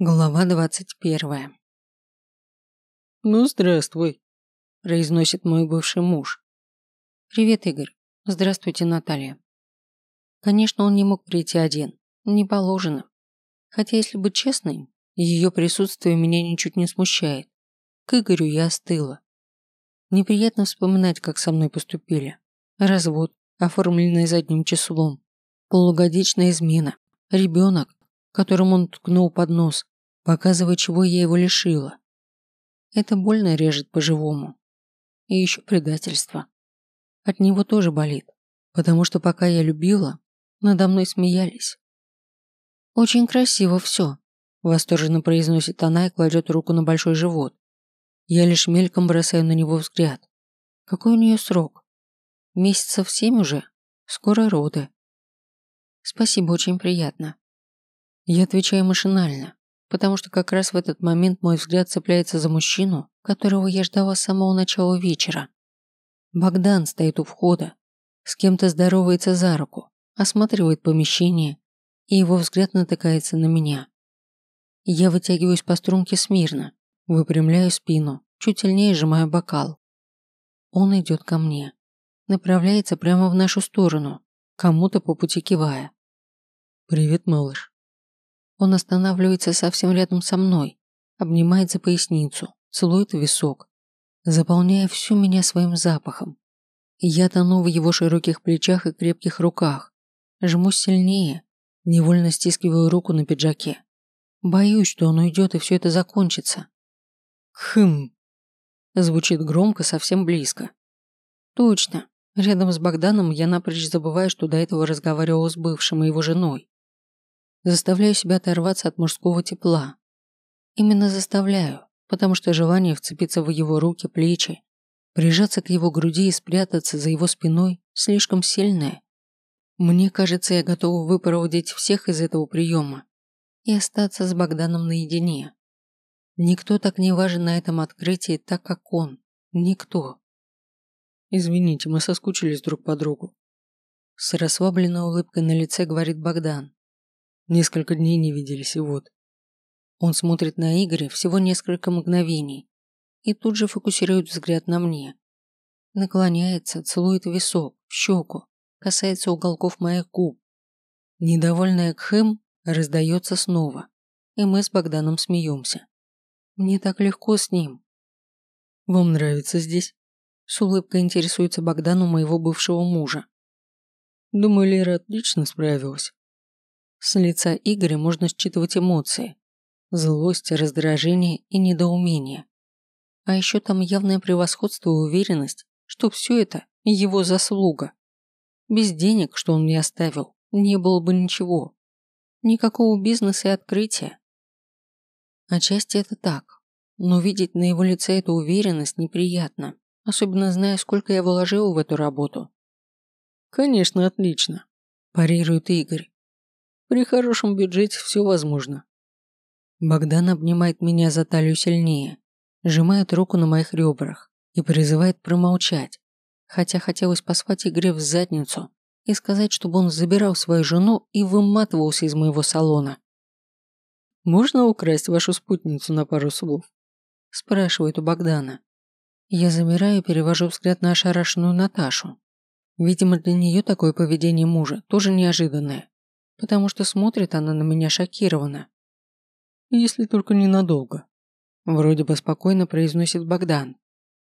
Глава двадцать первая. «Ну, здравствуй», – произносит мой бывший муж. «Привет, Игорь. Здравствуйте, Наталья». Конечно, он не мог прийти один. Не положено. Хотя, если быть честной, ее присутствие меня ничуть не смущает. К Игорю я остыла. Неприятно вспоминать, как со мной поступили. Развод, оформленный задним числом. Полугодичная измена. Ребенок, которым он ткнул под нос, показывая, чего я его лишила. Это больно режет по-живому. И еще предательство. От него тоже болит, потому что пока я любила, надо мной смеялись. «Очень красиво все», – восторженно произносит она и кладет руку на большой живот. Я лишь мельком бросаю на него взгляд. Какой у нее срок? Месяцев семь уже? Скоро роды. Спасибо, очень приятно. Я отвечаю машинально, потому что как раз в этот момент мой взгляд цепляется за мужчину, которого я ждала с самого начала вечера. Богдан стоит у входа, с кем-то здоровается за руку, осматривает помещение, и его взгляд натыкается на меня. Я вытягиваюсь по струнке смирно, выпрямляю спину, чуть сильнее сжимаю бокал. Он идет ко мне, направляется прямо в нашу сторону, кому-то по пути кивая. «Привет, малыш». Он останавливается совсем рядом со мной, обнимает за поясницу, целует висок, заполняя всю меня своим запахом. Я тону в его широких плечах и крепких руках, жму сильнее, невольно стискиваю руку на пиджаке. Боюсь, что он уйдет и все это закончится. Хм. Звучит громко, совсем близко. Точно. Рядом с Богданом я напрочь забываю, что до этого разговаривала с бывшим и его женой. Заставляю себя оторваться от мужского тепла. Именно заставляю, потому что желание вцепиться в его руки, плечи, прижаться к его груди и спрятаться за его спиной слишком сильное. Мне кажется, я готова выпроводить всех из этого приема и остаться с Богданом наедине. Никто так не важен на этом открытии, так как он. Никто. Извините, мы соскучились друг по другу. С расслабленной улыбкой на лице говорит Богдан. Несколько дней не виделись, и вот. Он смотрит на Игоря всего несколько мгновений и тут же фокусирует взгляд на мне. Наклоняется, целует висок, щеку, касается уголков моих губ. Недовольная Кхэм раздается снова, и мы с Богданом смеемся. Мне так легко с ним. «Вам нравится здесь?» С улыбкой интересуется Богдан моего бывшего мужа. Думаю, Лера отлично справилась. С лица Игоря можно считывать эмоции. Злость, раздражение и недоумение. А еще там явное превосходство и уверенность, что все это его заслуга. Без денег, что он мне оставил, не было бы ничего. Никакого бизнеса и открытия. Отчасти это так, но видеть на его лице эту уверенность неприятно, особенно зная, сколько я вложил в эту работу. Конечно, отлично, парирует Игорь. При хорошем бюджете все возможно. Богдан обнимает меня за талию сильнее, сжимает руку на моих ребрах и призывает промолчать, хотя хотелось послать Игоря в задницу и сказать, чтобы он забирал свою жену и выматывался из моего салона. «Можно украсть вашу спутницу на пару слов?» спрашивает у Богдана. Я замираю и перевожу взгляд на ошарашенную Наташу. Видимо, для нее такое поведение мужа тоже неожиданное потому что смотрит она на меня шокированно. Если только ненадолго. Вроде бы спокойно произносит Богдан.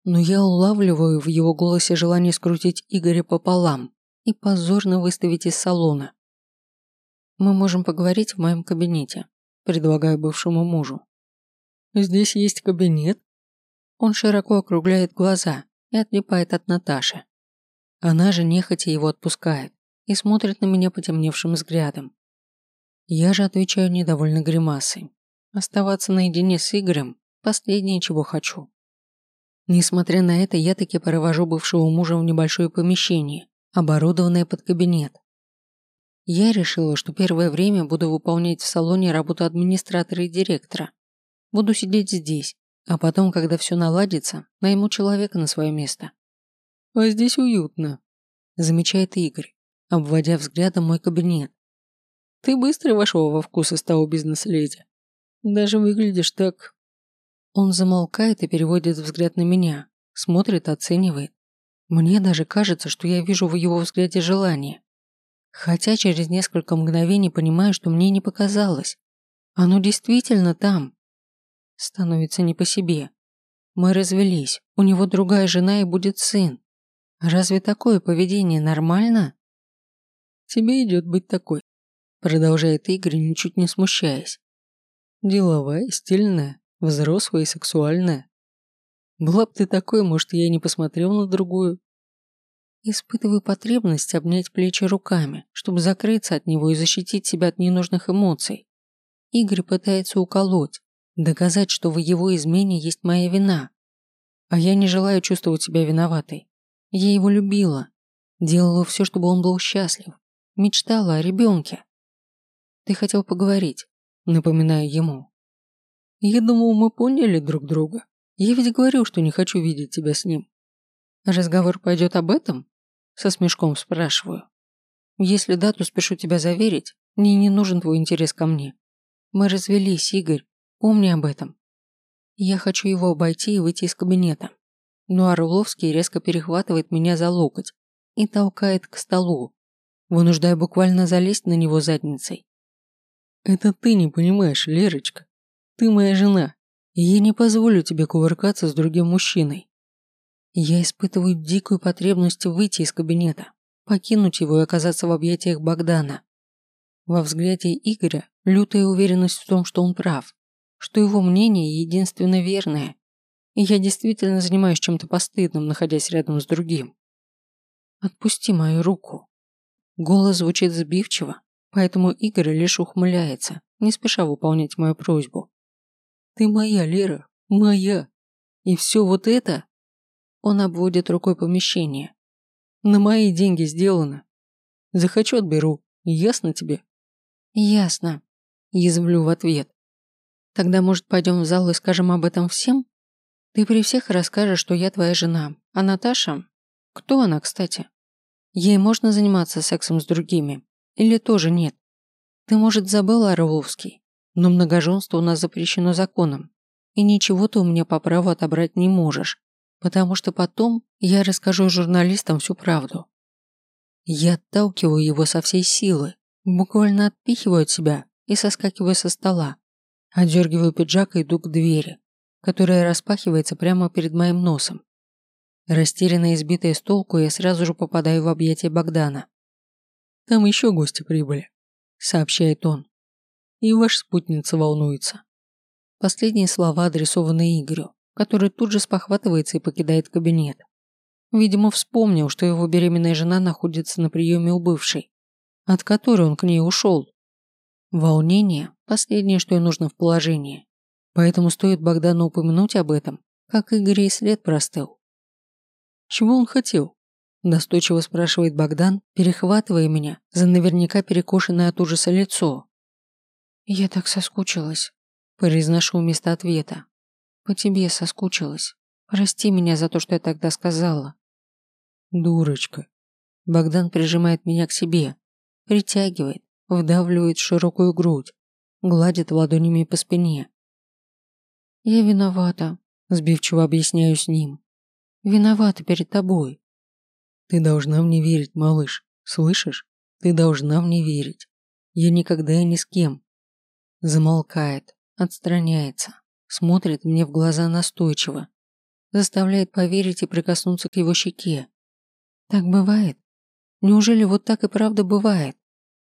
Но я улавливаю в его голосе желание скрутить Игоря пополам и позорно выставить из салона. Мы можем поговорить в моем кабинете, предлагаю бывшему мужу. Здесь есть кабинет? Он широко округляет глаза и отлипает от Наташи. Она же нехотя его отпускает и смотрит на меня потемневшим взглядом. Я же отвечаю недовольно гримасой. Оставаться наедине с Игорем – последнее, чего хочу. Несмотря на это, я таки провожу бывшего мужа в небольшое помещение, оборудованное под кабинет. Я решила, что первое время буду выполнять в салоне работу администратора и директора. Буду сидеть здесь, а потом, когда все наладится, найму человека на свое место. А здесь уютно, замечает Игорь обводя взглядом мой кабинет. Ты быстро вошел во вкус и стал бизнес-леди. Даже выглядишь так...» Он замолкает и переводит взгляд на меня, смотрит, оценивает. Мне даже кажется, что я вижу в его взгляде желание. Хотя через несколько мгновений понимаю, что мне не показалось. Оно действительно там. Становится не по себе. Мы развелись, у него другая жена и будет сын. Разве такое поведение нормально? Тебе идет быть такой, продолжает Игорь, ничуть не смущаясь. Деловая, стильная, взрослая и сексуальная. Была б ты такой, может, я и не посмотрел на другую. Испытываю потребность обнять плечи руками, чтобы закрыться от него и защитить себя от ненужных эмоций. Игорь пытается уколоть, доказать, что в его измене есть моя вина. А я не желаю чувствовать себя виноватой. Я его любила, делала все, чтобы он был счастлив, мечтала о ребенке. Ты хотел поговорить, напоминаю ему. Я думал, мы поняли друг друга. Я ведь говорил, что не хочу видеть тебя с ним. Разговор пойдет об этом? Со смешком спрашиваю. Если да, то спешу тебя заверить, мне не нужен твой интерес ко мне. Мы развелись, Игорь, помни об этом. Я хочу его обойти и выйти из кабинета. Но Орловский резко перехватывает меня за локоть и толкает к столу, вынуждая буквально залезть на него задницей. «Это ты не понимаешь, Лерочка. Ты моя жена, и я не позволю тебе кувыркаться с другим мужчиной. Я испытываю дикую потребность выйти из кабинета, покинуть его и оказаться в объятиях Богдана. Во взгляде Игоря лютая уверенность в том, что он прав, что его мнение единственно верное, и я действительно занимаюсь чем-то постыдным, находясь рядом с другим. Отпусти мою руку. Голос звучит сбивчиво, поэтому Игорь лишь ухмыляется, не спеша выполнять мою просьбу. Ты моя, Лера, моя. И все вот это он обводит рукой помещение. На мои деньги сделано. Захочу отберу. Ясно тебе? Ясно. Язвлю в ответ. Тогда, может, пойдем в зал и скажем об этом всем? Ты при всех расскажешь, что я твоя жена. А Наташа? Кто она, кстати? Ей можно заниматься сексом с другими? Или тоже нет? Ты, может, забыла, Орловский, но многоженство у нас запрещено законом, и ничего ты у меня по праву отобрать не можешь потому что потом я расскажу журналистам всю правду. Я отталкиваю его со всей силы, буквально отпихиваю от себя и соскакиваю со стола, одергиваю пиджак и иду к двери, которая распахивается прямо перед моим носом. Растерянно избитая с толку, я сразу же попадаю в объятия Богдана. «Там еще гости прибыли», — сообщает он. «И ваша спутница волнуется». Последние слова адресованы Игорю который тут же спохватывается и покидает кабинет. Видимо, вспомнил, что его беременная жена находится на приеме у бывшей, от которой он к ней ушел. Волнение – последнее, что и нужно в положении. Поэтому стоит Богдану упомянуть об этом, как Игорь и след простыл. «Чего он хотел?» – настойчиво спрашивает Богдан, перехватывая меня за наверняка перекошенное от ужаса лицо. «Я так соскучилась», – произношу вместо ответа. По тебе соскучилась. Прости меня за то, что я тогда сказала. Дурочка. Богдан прижимает меня к себе, притягивает, вдавливает в широкую грудь, гладит ладонями по спине. Я виновата, сбивчиво объясняю с ним. Виновата перед тобой. Ты должна мне верить, малыш. Слышишь? Ты должна мне верить. Я никогда и ни с кем. Замолкает, отстраняется смотрит мне в глаза настойчиво, заставляет поверить и прикоснуться к его щеке. Так бывает? Неужели вот так и правда бывает?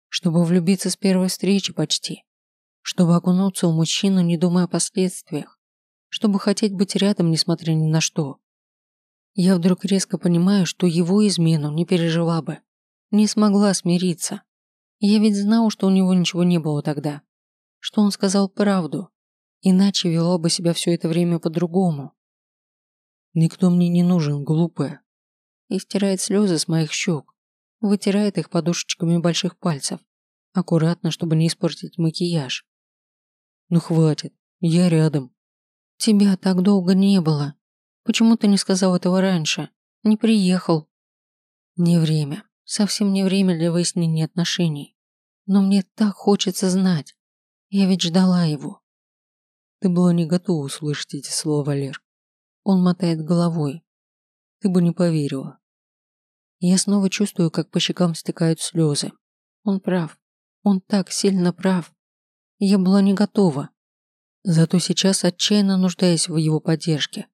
Чтобы влюбиться с первой встречи почти. Чтобы окунуться у мужчину, не думая о последствиях. Чтобы хотеть быть рядом, несмотря ни на что. Я вдруг резко понимаю, что его измену не пережила бы. Не смогла смириться. Я ведь знал, что у него ничего не было тогда. Что он сказал правду. Иначе вела бы себя все это время по-другому. Никто мне не нужен, глупая. И стирает слезы с моих щек, вытирает их подушечками больших пальцев, аккуратно, чтобы не испортить макияж. Ну хватит, я рядом. Тебя так долго не было. Почему ты не сказал этого раньше? Не приехал. Не время. Совсем не время для выяснения отношений. Но мне так хочется знать. Я ведь ждала его. Ты была не готова услышать эти слова, Валер. Он мотает головой. Ты бы не поверила. Я снова чувствую, как по щекам стекают слезы. Он прав. Он так сильно прав. Я была не готова. Зато сейчас отчаянно нуждаюсь в его поддержке.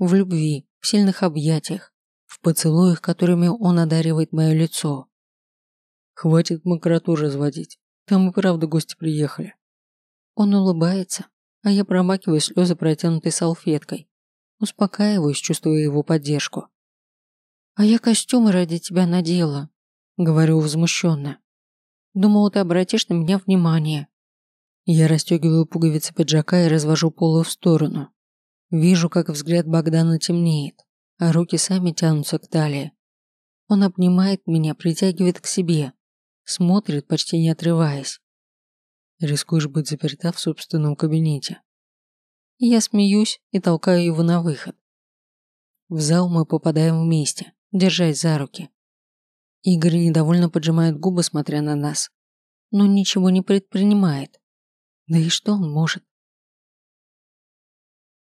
В любви, в сильных объятиях, в поцелуях, которыми он одаривает мое лицо. Хватит макроту разводить. Там и правда гости приехали. Он улыбается, а я промакиваю слезы протянутой салфеткой. Успокаиваюсь, чувствуя его поддержку. «А я костюмы ради тебя надела», — говорю возмущенно. «Думала, ты обратишь на меня внимание». Я расстегиваю пуговицы пиджака и развожу полы в сторону. Вижу, как взгляд Богдана темнеет, а руки сами тянутся к талии. Он обнимает меня, притягивает к себе, смотрит, почти не отрываясь. Рискуешь быть заперта в собственном кабинете. Я смеюсь и толкаю его на выход. В зал мы попадаем вместе, держась за руки. Игорь недовольно поджимает губы, смотря на нас, но ничего не предпринимает. Да и что он может?